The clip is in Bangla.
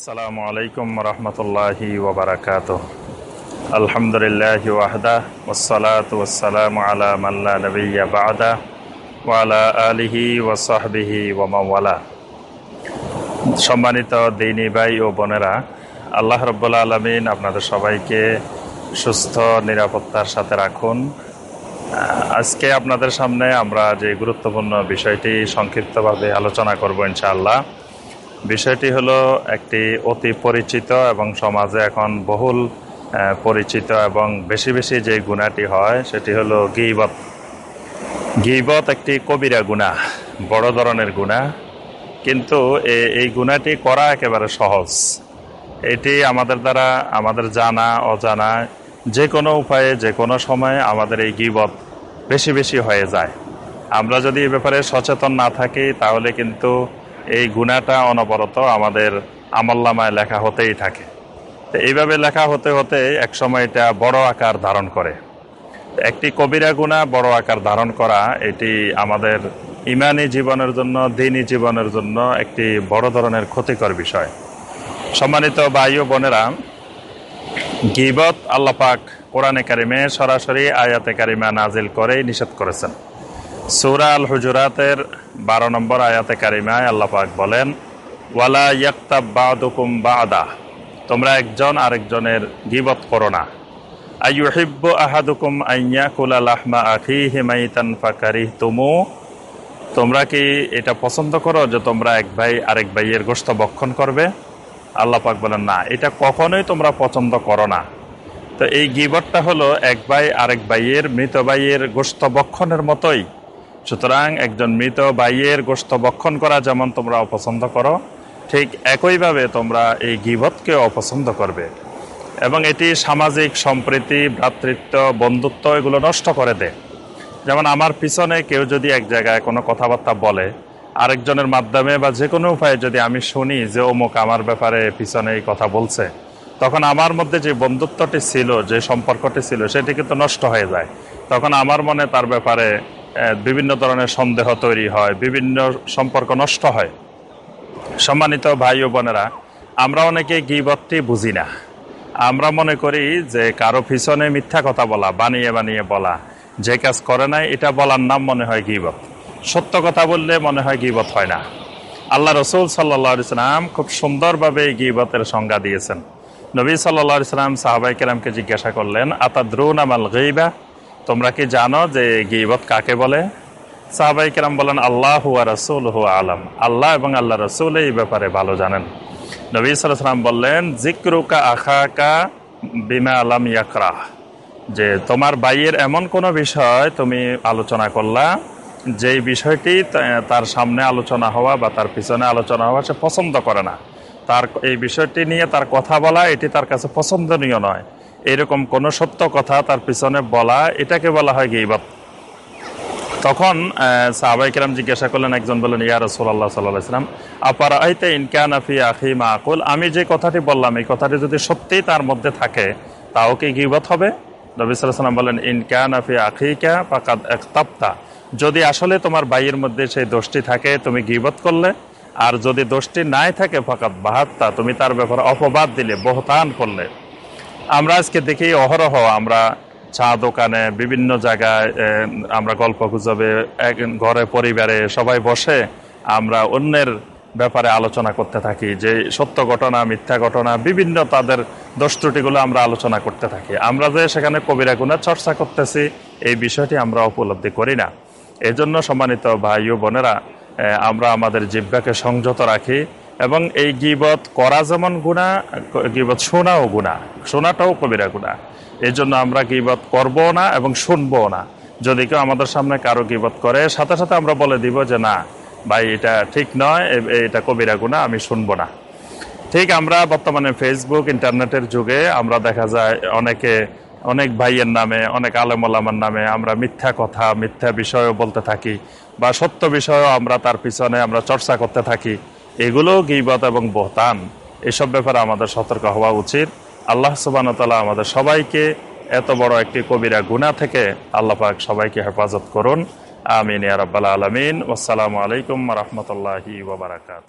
আসসালামু আলাইকুম রহমতুল্লাহি ওবরাকাত আলহামদুলিল্লাহ ওয়াহদা ওসালাত ওসালাম আলা মাল্লা নবিয়া বাদা ওয়ালা আলিহি ওয়াসাহবিহি ওমাওয়ালা সম্মানিত দিনী ভাই ও বোনেরা, আল্লাহ রব্বুল্লা আলমিন আপনাদের সবাইকে সুস্থ, নিরাপত্তার সাথে রাখুন। আজকে আপনাদের সামনে আমরা যে গুরুত্বপূর্ণ বিষয়টি সংক্ষিপ্তভাবে আলোচনা করব ইনশাআল্লাহ। বিষয়টি হলো একটি অতি পরিচিত এবং সমাজে এখন বহুল পরিচিত এবং বেশি বেশি যে গুণাটি হয় সেটি হলো গিবত। গিবত একটি কবিরা গুণা, বড় ধরনের গুণা। কিন্তু এই গুণাটি করা একেবারে সহজ। এটি আমাদের দ্বারা, আমাদের জানা, অজানা, যে কোনো উপায়ে, যে কোনো সময়ে আমাদের এই গিবত বেশি বেশি হয়ে যায়। আমরা যদি এ ব্যাপারে সচেতন না থাকি, তাহলে কিন্তু এই গুণাটা অনবরত আমাদের আমল্লামায় লেখা হতেই থাকে। তো এইভাবে লেখা হতে হতে একসময় এটা বড় আকার ধারণ করে। একটি কবিরা গুণা বড় আকার ধারণ করা, এটি আমাদের ইমানি জীবনের জন্য, দিনী জীবনের জন্য একটি বড় ধরনের ক্ষতিকর বিষয়। সম্মানিত বায়ু বোনেরা, গিবত আল্লাপাক কোরআনে কারিমে সরাসরি আয়াতে কারিমা নাজিল করেই নিষেধ করেছেন। সৌরা আল হুজুরাতের বারো নম্বর আয়াতে কারিমায় আল্লাপাক বলেন, ওয়ালা ইয়াক্তাব বাদুকুম বাদা তোমরা একজন আরেকজনের গিবত করো না। আইহিব্ব আহাদুকুম আইয়া কুলা লাহমা আখি হিমাইতান ফাকারি তুমু তোমরা কি এটা পছন্দ করো যে তোমরা এক ভাই আরেক ভাইয়ের গোস্ত বক্ষণ করবে? আল্লাহ পাক বলেন, না, এটা কখনোই তোমরা পছন্দ করো না। তো এই গিবরটা হলো এক ভাই আরেক ভাইয়ের মৃত ভাইয়ের গোস্ত বক্ষণের মতোই সুতরাং একজন মৃত বাইয়ের গোস্ত বক্ষণ করা যেমন তোমরা অপছন্দ করো, ঠিক একইভাবে তোমরা এই গিবতকে অপছন্দ করবে। এবং এটি সামাজিক সম্প্রীতি, ভ্রাতৃত্ব, বন্ধুত্ব এগুলো নষ্ট করে দেয়। যেমন আমার পিছনে কেউ যদি এক জায়গায় কোনো কথাবার্তা বলে, আরেকজনের মাধ্যমে বা যে কোনো উপায়ে যদি আমি শুনি যে অমুক আমার ব্যাপারে পিছনে এই কথা বলছে, তখন আমার মধ্যে যে বন্ধুত্বটি ছিল, যে সম্পর্কটি ছিল, সেটি কিন্তু নষ্ট হয়ে যায়। তখন আমার মনে তার ব্যাপারে বিভিন্ন ধরনের সন্দেহ তৈরি হয়, বিভিন্ন সম্পর্ক নষ্ট হয়। সম্মানিত ভাই ও বোনেরা, আমরা অনেকে গিবতটি বুঝি না। আমরা মনে করি যে কারও পিছনে মিথ্যা কথা বলা, বানিয়ে বানিয়ে বলা, যে কাজ করে নাই, এটা বলার নাম মনে হয় গিবত। সত্য কথা বললে মনে হয় গিবত হয় না। আল্লাহ রসুল সাল্লা সাল্লাম খুব সুন্দরভাবে এই গিবতের সংজ্ঞা দিয়েছেন। নবী সাল্লা সাল্লাম সাহাবাই কেরামকে জিজ্ঞাসা করলেন আতা দ্রুন আমাল গইবা তোমরা কি জানো যে গিবত কাকে বলে? সাহাবাই কেরাম বলেন, আল্লাহ হুয়া রসুল হুয়া আলম। আল্লাহ এবং আল্লাহ রসুল এই ব্যাপারে ভালো জানেন। নবী সাল্লাম বললেন জিক্রুকা আখাকা বিমা আলম ইয়াকরাহ। যে তোমার বাইয়ের এমন কোনো বিষয় তুমি আলোচনা করলা, যেই বিষয়টি তার সামনে আলোচনা হওয়া বা তার পিছনে আলোচনা হওয়া সে পছন্দ করে না। তার, এই বিষয়টি নিয়ে তার কথা বলা, এটি তার কাছে পছন্দনীয় নয়। এরকম কোন সত্য কথা তার পিছনে বলা, এটাকে বলা হয় গিবত তখন সাহাবাই কিরাম জিজ্ঞাসা করলেন একজন বললেন, ইয়া রসুল্লাহ সাল্লাম আপার আইতে ইনকান আফি আখি মা আকুল? আমি যে কথাটি বললাম, এই কথাটি যদি সত্যিই তার মধ্যে থাকে, তাও কি গিবত হবে? নবী সাল্লাম বলেন ইনকান আফি আখিকা পাকাত এক তাপ্তা যদি আসলে তোমার ভাইয়ের মধ্যে সেই দোষটি থাকে, তুমি গিবত করলে, আর যদি দোষটি নাই থাকে ফাঁকাত বাহাত্তা, তুমি তার ব্যাপারে অপবাদ দিলে, বহতান করলে। আমরা আজকে দেখি অহরহ আমরা চা দোকানে বিভিন্ন জায়গায় আমরা গল্প গুজবে ঘরে পরিবারে সবাই বসে আমরা অন্যের ব্যাপারে আলোচনা করতে থাকি, যে সত্য ঘটনা, মিথ্যা ঘটনা, বিভিন্ন তাদের দোষ ত্রুটিগুলো আমরা আলোচনা করতে থাকি। আমরা যে সেখানে কবিরা গুণের চর্চা করতেছি, এই বিষয়টি আমরা উপলব্ধি করি না। এই জন্য সম্মানিত ভাই ও বোনেরা আমরা আমাদের জিব্বাকে সংযত রাখি এবং এই গিবত করা যেমন গুণা, গিবত শোনাও গুণা, শোনাটাও কবিরা গুণা। এই জন্য আমরা গিবত করব না এবং শুনব না। যদি কেউ আমাদের সামনে কারও গিবত করে, সাথে সাথে আমরা বলে দিব যে, না, ভাই, এটা ঠিক নয় এটা কবিরা গুণা, আমি শুনব না। ঠিক আমরা বর্তমানে ফেসবুক ইন্টারনেটের যুগে আমরা দেখা যায় অনেকে, অনেক ভাইয়ের নামে, অনেক আলেমার নামে আমরা মিথ্যা কথা, মিথ্যা বিষয়ও বলতে থাকি বা সত্য বিষয়ও আমরা তার পিছনে আমরা চর্চা করতে থাকি। এগুলো গিবত এবং বহতান, এসব ব্যাপারে আমাদের সতর্ক হওয়া উচিত। আল্লাহ সুবানতালা আমাদের সবাইকে এত বড় একটি কবিরা গুণা থেকে আল্লাহ পাক সবাইকে হেফাজত করুন। আমিন আরব্বাল আলমিন। আসসালামু আলাইকুম রহমতুল্লাহি ওবরাকাত